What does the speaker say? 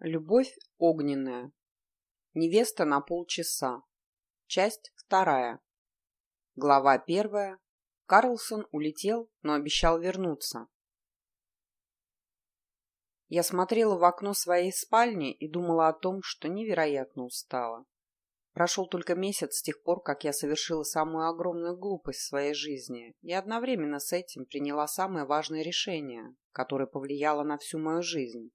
Любовь огненная. Невеста на полчаса. Часть вторая. Глава первая. Карлсон улетел, но обещал вернуться. Я смотрела в окно своей спальни и думала о том, что невероятно устала. Прошел только месяц с тех пор, как я совершила самую огромную глупость в своей жизни, и одновременно с этим приняла самое важное решение, которое повлияло на всю мою жизнь.